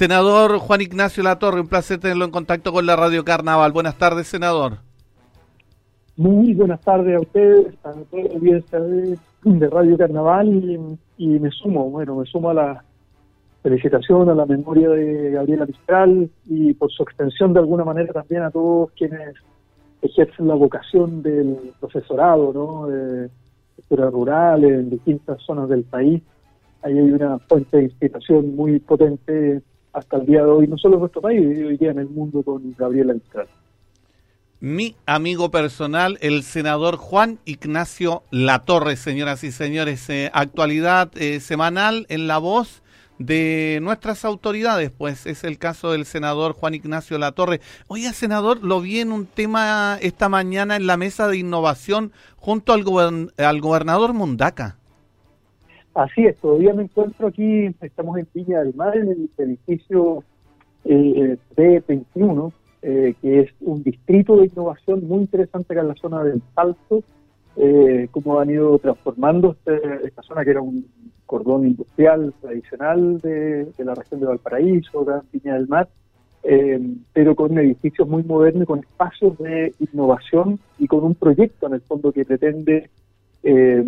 Senador Juan Ignacio Latorre, un placer tenerlo en contacto con la Radio Carnaval. Buenas tardes, senador. Muy buenas tardes a ustedes, a toda la audiencia de, Radio Carnaval y, me sumo, bueno, me sumo a la felicitación a la memoria de Gabriela Mistral y por su extensión de alguna manera también a todos quienes ejercen la vocación del profesorado, ¿no? De rural en distintas zonas del país. Ahí hay una fuente de inspiración muy potente hasta el día de hoy, no solo en nuestro país, hoy día en el mundo con Gabriela Mistral. Mi amigo personal, el senador Juan Ignacio Latorre, señoras y señores, eh, actualidad eh, semanal en la voz de nuestras autoridades, pues es el caso del senador Juan Ignacio Latorre. Oiga, senador, lo vi en un tema esta mañana en la mesa de innovación junto al, al gobernador Mundaca. Así es, todavía me encuentro aquí, estamos en Piña del Mar, en el edificio eh, D21, eh, que es un distrito de innovación muy interesante acá en la zona del Salto, eh, cómo han ido transformando este, esta zona que era un cordón industrial tradicional de, la región de Valparaíso, de Piña del Mar, eh, pero con edificios muy modernos, con espacios de innovación y con un proyecto en el fondo que pretende eh,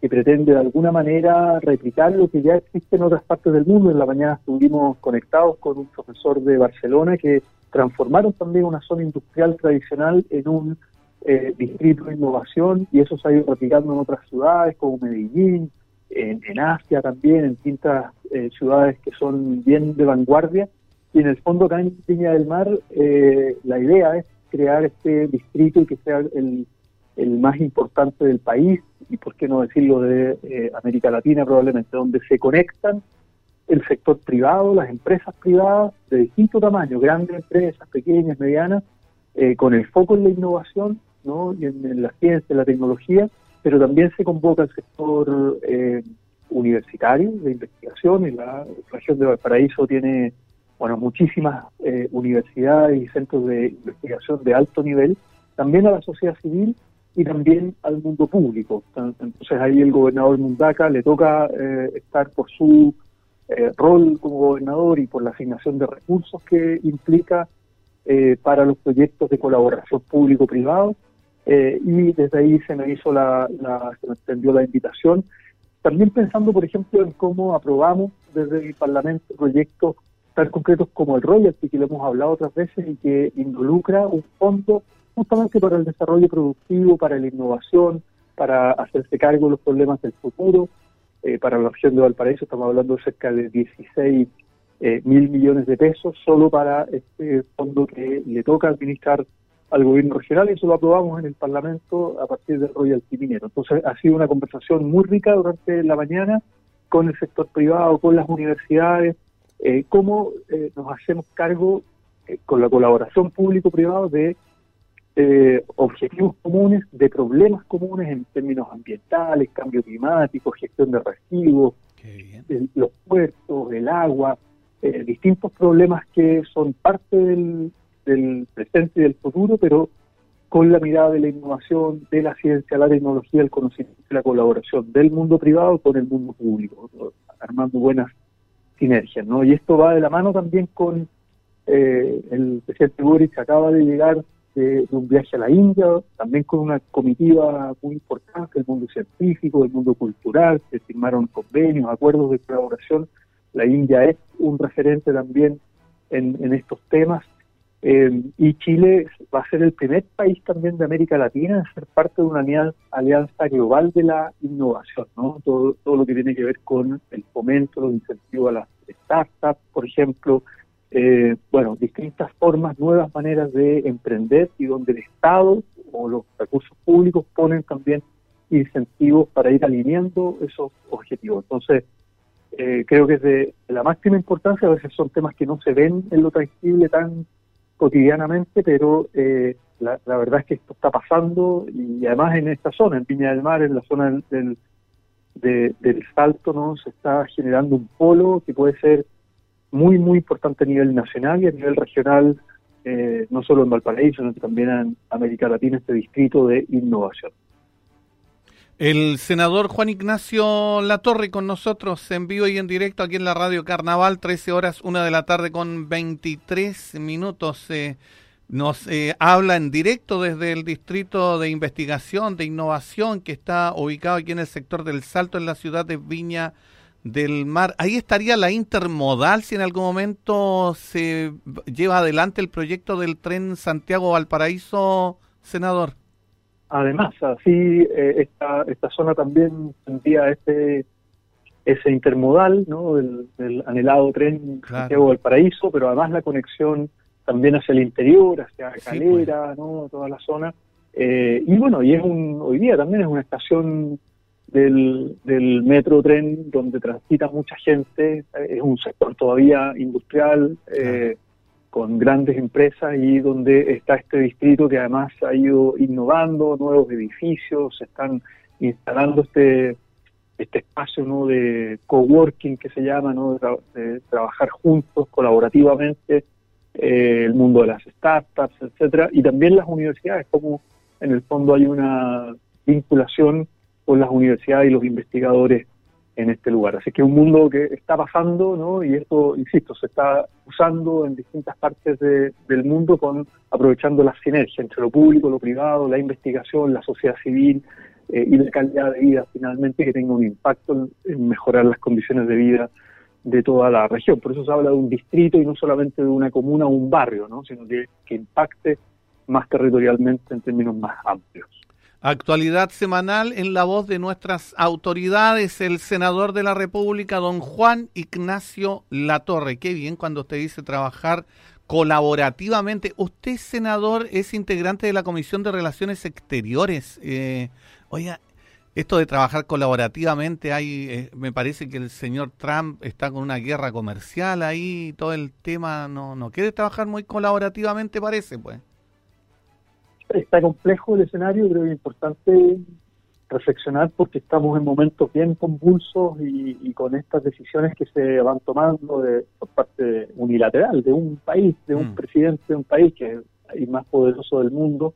que pretende de alguna manera replicar lo que ya existe en otras partes del mundo. En la mañana estuvimos conectados con un profesor de Barcelona que transformaron también una zona industrial tradicional en un eh, distrito de innovación y eso se ha ido replicando en otras ciudades como Medellín, en, Asia también, en distintas eh, ciudades que son bien de vanguardia. Y en el fondo acá en Piña del Mar eh, la idea es crear este distrito y que sea el más importante del país y por qué no decirlo de eh, América Latina probablemente, donde se conectan el sector privado, las empresas privadas de distinto tamaño, grandes empresas, pequeñas, medianas, eh, con el foco en la innovación ¿no? y en, la ciencia, en la tecnología, pero también se convoca el sector eh, universitario de investigación y la región de Valparaíso tiene bueno muchísimas universidades y centros de investigación de alto nivel, también a la sociedad civil y también al mundo público. Entonces ahí el gobernador Mundaca le toca eh, estar por su eh, rol como gobernador y por la asignación de recursos que implica eh, para los proyectos de colaboración público-privado. y desde ahí se me hizo la, la, se me extendió la invitación. También pensando, por ejemplo, en cómo aprobamos desde el Parlamento proyectos tan concretos como el royalty, que lo hemos hablado otras veces y que involucra un fondo justamente para el desarrollo productivo, para la innovación, para hacerse cargo de los problemas del futuro. Eh, para la región de Valparaíso estamos hablando de cerca de 16 eh, mil millones de pesos solo para este fondo que le toca administrar al gobierno regional y eso lo aprobamos en el Parlamento a partir del royalty minero. Entonces ha sido una conversación muy rica durante la mañana con el sector privado, con las universidades, eh, cómo eh, nos hacemos cargo con la colaboración público-privado de eh, objetivos comunes, de problemas comunes en términos ambientales, cambio climático, gestión de residuos, los puertos, el agua, eh, distintos problemas que son parte del, presente y del futuro, pero con la mirada de la innovación, de la ciencia, la tecnología, el conocimiento y la colaboración del mundo privado con el mundo público, armando buenas sinergias. ¿no? Y esto va de la mano también con eh, el presidente Boric, acaba de llegar de, un viaje a la India, también con una comitiva muy importante del mundo científico, del mundo cultural, se firmaron convenios, acuerdos de colaboración. La India es un referente también en, estos temas. Eh, y Chile va a ser el primer país también de América Latina en ser parte de una alianza global de la innovación, ¿no? Todo, todo lo que tiene que ver con el fomento, los incentivos a las startups, por ejemplo, eh, bueno, distintas formas, nuevas maneras de emprender y donde el Estado o los recursos públicos ponen también incentivos para ir alineando esos objetivos. Entonces, eh, creo que es de la máxima importancia, a veces son temas que no se ven en lo tangible tan cotidianamente, pero eh, la, verdad es que esto está pasando y además en esta zona, en Piña del Mar, en la zona del, del, del Salto, ¿no? se está generando un polo que puede ser muy, muy importante a nivel nacional y a nivel regional, eh, no solo en Valparaíso, sino también en América Latina, este distrito de innovación. El senador Juan Ignacio Latorre con nosotros en vivo y en directo aquí en la Radio Carnaval, 13 horas, 1 de la tarde con 23 minutos. Eh, nos eh, habla en directo desde el Distrito de Investigación, de Innovación, que está ubicado aquí en el sector del Salto, en la ciudad de Viña del Mar. Ahí estaría la intermodal si en algún momento se lleva adelante el proyecto del tren Santiago-Valparaíso, senador. Además, así eh, esta, esta zona también tendría ese, ese intermodal, ¿no? Del, anhelado tren Santiago-Valparaíso, pero además la conexión también hacia el interior, hacia Calera, pues. ¿no? Toda la zona. Eh, y bueno, y es un, hoy día también es una estación del, del metro tren donde transita mucha gente, es un sector todavía industrial, eh, con grandes empresas y donde está este distrito que además ha ido innovando, nuevos edificios, se están instalando este este espacio ¿no? de coworking que se llama, ¿no? de, trabajar juntos, colaborativamente, eh, el mundo de las startups, etcétera, y también las universidades, como en el fondo hay una vinculación con las universidades y los investigadores en este lugar. Así que es un mundo que está pasando, ¿no? Y esto, insisto, se está usando en distintas partes del mundo con aprovechando la sinergia entre lo público, lo privado, la investigación, la sociedad civil eh, y la calidad de vida finalmente que tenga un impacto en, mejorar las condiciones de vida de toda la región. Por eso se habla de un distrito y no solamente de una comuna o un barrio, ¿no? Sino que, que impacte más territorialmente en términos más amplios. Actualidad semanal en la voz de nuestras autoridades, el senador de la República, don Juan Ignacio Latorre. Qué bien cuando usted dice trabajar colaborativamente. Usted, senador, es integrante de la Comisión de Relaciones Exteriores. Eh, oiga, esto de trabajar colaborativamente, hay, eh, me parece que el señor Trump está con una guerra comercial ahí, todo el tema, no, no quiere trabajar muy colaborativamente, parece, pues está complejo el escenario, creo que es importante reflexionar porque estamos en momentos bien convulsos y, con estas decisiones que se van tomando de, por parte unilateral de un país, de un mm. presidente de un país que es el más poderoso del mundo,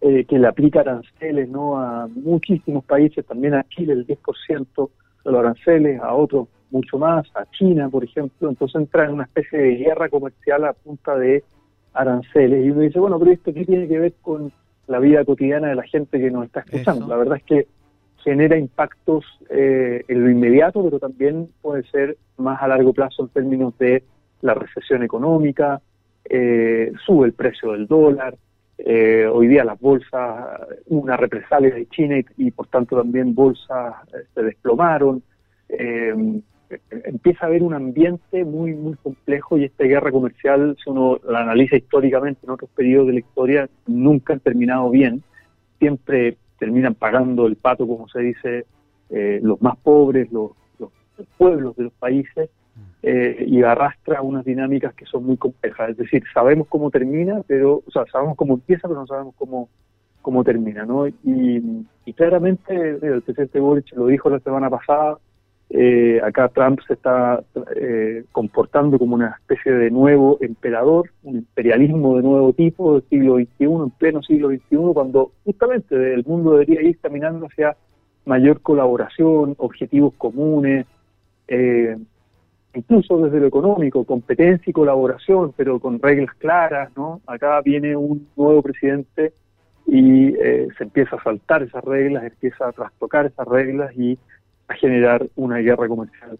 eh, que le aplica aranceles no a muchísimos países, también a Chile el 10% de los aranceles, a otros mucho más, a China, por ejemplo, entonces entra en una especie de guerra comercial a punta de aranceles. Y uno dice, bueno, pero esto qué tiene que ver con la vida cotidiana de la gente que nos está escuchando. La verdad es que genera impactos eh, en lo inmediato, pero también puede ser más a largo plazo en términos de la recesión económica, eh, sube el precio del dólar, eh, hoy día las bolsas, una represalia de China y, por tanto también bolsas se desplomaron empieza a haber un ambiente muy, muy complejo y esta guerra comercial, si uno la analiza históricamente en otros periodos de la historia, nunca han terminado bien. Siempre terminan pagando el pato, como se dice, eh, los más pobres, los, pueblos de los países, eh, y arrastra unas dinámicas que son muy complejas. Es decir, sabemos cómo termina, pero, o sea, sabemos cómo empieza, pero no sabemos cómo, cómo termina, ¿no? Y, y claramente el presidente Boric lo dijo la semana pasada, eh, acá Trump se está eh, comportando como una especie de nuevo emperador, un imperialismo de nuevo tipo del siglo XXI, en pleno siglo XXI, cuando justamente el mundo debería ir caminando hacia mayor colaboración, objetivos comunes, eh, incluso desde lo económico, competencia y colaboración, pero con reglas claras, ¿no? Acá viene un nuevo presidente y se empieza a saltar esas reglas, empieza a trastocar esas reglas y a generar una guerra comercial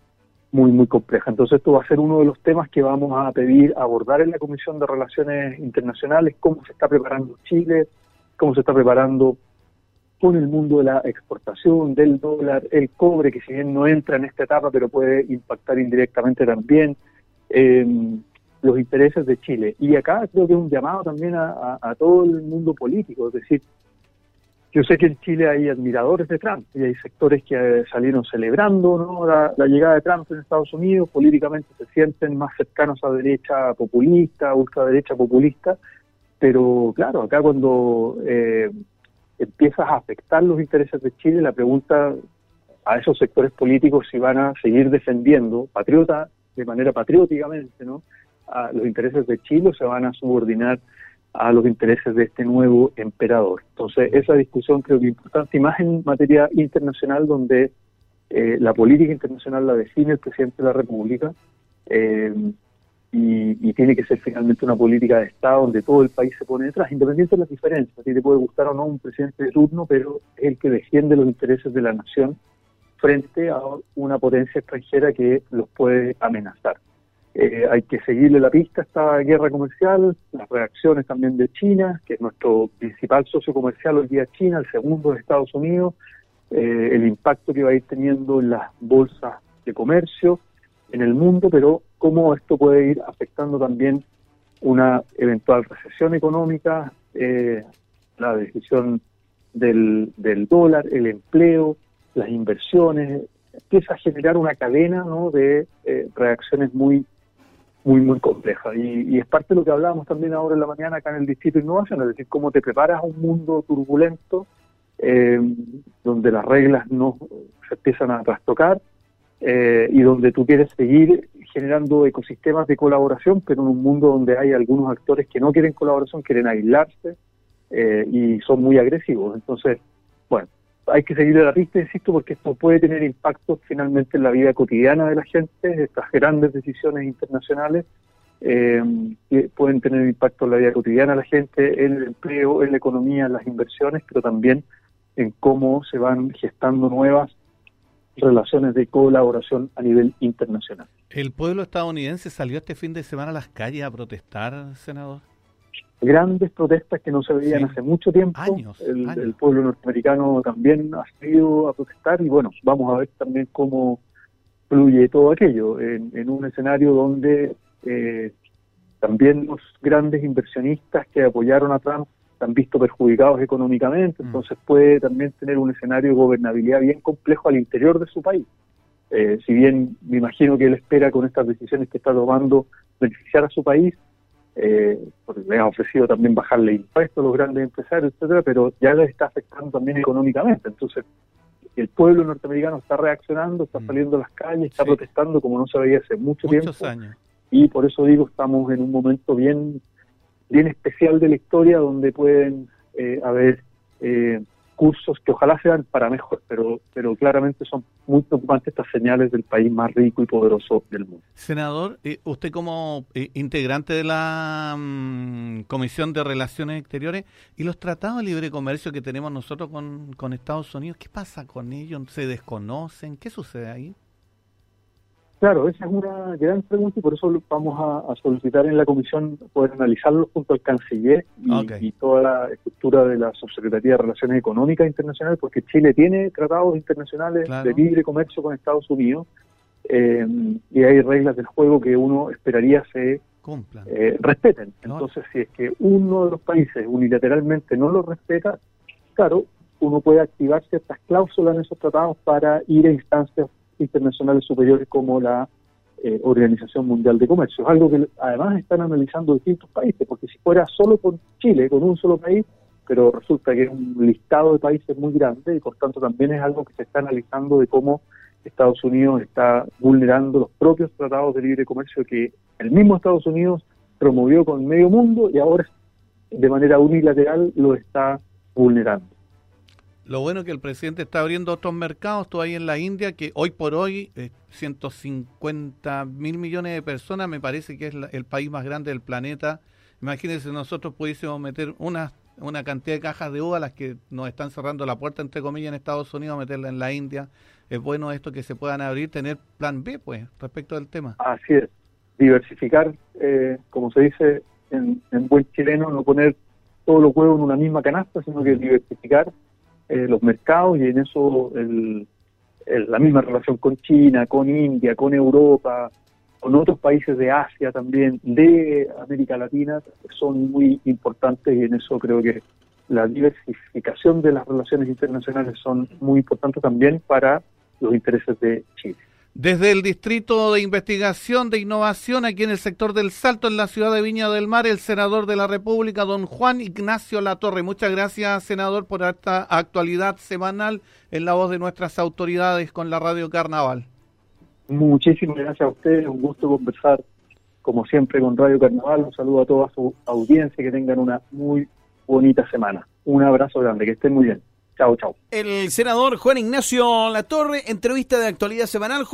muy, muy compleja. Entonces esto va a ser uno de los temas que vamos a pedir abordar en la Comisión de Relaciones Internacionales, cómo se está preparando Chile, cómo se está preparando con el mundo de la exportación del dólar, el cobre, que si bien no entra en esta etapa, pero puede impactar indirectamente también, eh, los intereses de Chile. Y acá creo que es un llamado también a, a todo el mundo político, es decir, yo sé que en Chile hay admiradores de Trump y hay sectores que eh, salieron celebrando la, llegada de Trump en Estados Unidos, políticamente se sienten más cercanos a derecha populista, ultraderecha populista, pero claro, acá cuando eh, empiezas a afectar los intereses de Chile, la pregunta a esos sectores políticos si van a seguir defendiendo patriota de manera patrióticamente, ¿no? los intereses de Chile o se van a subordinar a los intereses de este nuevo emperador. Entonces, esa discusión creo que es importante, y más en materia internacional, donde eh, la política internacional la define el presidente de la República, eh, y, tiene que ser finalmente una política de Estado donde todo el país se pone detrás, independiente de las diferencias. Ti te puede gustar o no un presidente de turno, pero es el que defiende los intereses de la nación frente a una potencia extranjera que los puede amenazar. Eh, hay que seguirle la pista a esta guerra comercial, las reacciones también de China, que es nuestro principal socio comercial hoy día China, el segundo de Estados Unidos, eh, el impacto que va a ir teniendo en las bolsas de comercio en el mundo, pero cómo esto puede ir afectando también una eventual recesión económica, eh, la decisión del, del dólar, el empleo, las inversiones, empieza a generar una cadena ¿no? de reacciones muy muy, muy compleja. Y, es parte de lo que hablábamos también ahora en la mañana acá en el Distrito de Innovación, es decir, cómo te preparas a un mundo turbulento eh, donde las reglas no se empiezan a trastocar eh, y donde tú quieres seguir generando ecosistemas de colaboración, pero en un mundo donde hay algunos actores que no quieren colaboración, quieren aislarse eh, y son muy agresivos. Entonces, hay que seguir la pista, insisto, porque esto puede tener impacto finalmente en la vida cotidiana de la gente, estas grandes decisiones internacionales eh, pueden tener impacto en la vida cotidiana de la gente, en el empleo, en la economía, en las inversiones, pero también en cómo se van gestando nuevas relaciones de colaboración a nivel internacional. ¿El pueblo estadounidense salió este fin de semana a las calles a protestar, senador? Grandes protestas que no se veían hace mucho tiempo. el, pueblo norteamericano también ha salido a protestar y bueno, vamos a ver también cómo fluye todo aquello en, un escenario donde eh, también los grandes inversionistas que apoyaron a Trump se han visto perjudicados económicamente, mm. entonces puede también tener un escenario de gobernabilidad bien complejo al interior de su país. Eh, si bien me imagino que él espera con estas decisiones que está tomando beneficiar a su país, eh, porque le han ofrecido también bajarle impuestos a los grandes empresarios, etcétera, pero ya les está afectando también económicamente. Entonces, el pueblo norteamericano está reaccionando, está mm. saliendo a las calles, está protestando como no se veía hace mucho Muchos tiempo. Años. Y por eso digo, estamos en un momento bien, bien especial de la historia donde pueden eh, haber eh, cursos que ojalá sean para mejor, pero, pero claramente son muy preocupantes estas señales del país más rico y poderoso del mundo. Senador, eh, usted como eh, integrante de la mm, Comisión de Relaciones Exteriores y los tratados de libre comercio que tenemos nosotros con, con Estados Unidos, ¿qué pasa con ellos? ¿Se desconocen? ¿Qué sucede ahí? Claro, esa es una gran pregunta y por eso vamos a, solicitar en la comisión poder analizarlo junto al canciller y, toda la estructura de la Subsecretaría de Relaciones Económicas Internacionales, porque Chile tiene tratados internacionales de libre comercio con Estados Unidos eh, y hay reglas del juego que uno esperaría se eh, respeten. Entonces, si es que uno de los países unilateralmente no lo respeta, claro, uno puede activar ciertas cláusulas en esos tratados para ir a instancias internacionales superiores como la eh, Organización Mundial de Comercio. Es algo que además están analizando distintos países, porque si fuera solo con Chile, con un solo país, pero resulta que es un listado de países muy grande y por tanto también es algo que se está analizando de cómo Estados Unidos está vulnerando los propios tratados de libre comercio que el mismo Estados Unidos promovió con medio mundo y ahora de manera unilateral lo está vulnerando. Lo bueno es que el presidente está abriendo otros mercados, ahí en la India, que hoy por hoy, 150 mil millones de personas, me parece que es el país más grande del planeta. Imagínense, nosotros pudiésemos meter una, una cantidad de cajas de uva, las que nos están cerrando la puerta, entre comillas, en Estados Unidos, meterla en la India. Es bueno esto que se puedan abrir, tener plan B, pues, respecto del tema. Así es, diversificar, eh, como se dice en buen chileno, no poner todos los huevos en una misma canasta, sino que diversificar eh, los mercados y en eso el, la misma relación con China, con India, con Europa, con otros países de Asia también, de América Latina, son muy importantes y en eso creo que la diversificación de las relaciones internacionales son muy importantes también para los intereses de Chile. Desde el Distrito de Investigación de Innovación, aquí en el sector del Salto, en la ciudad de Viña del Mar, el senador de la República, don Juan Ignacio Latorre. Muchas gracias, senador, por esta actualidad semanal en la voz de nuestras autoridades con la Radio Carnaval. Muchísimas gracias a ustedes, un gusto conversar como siempre con Radio Carnaval. Un saludo a toda su audiencia, que tengan una muy bonita semana. Un abrazo grande, que estén muy bien. Chao, chao. El senador Juan Ignacio Latorre, entrevista de actualidad semanal.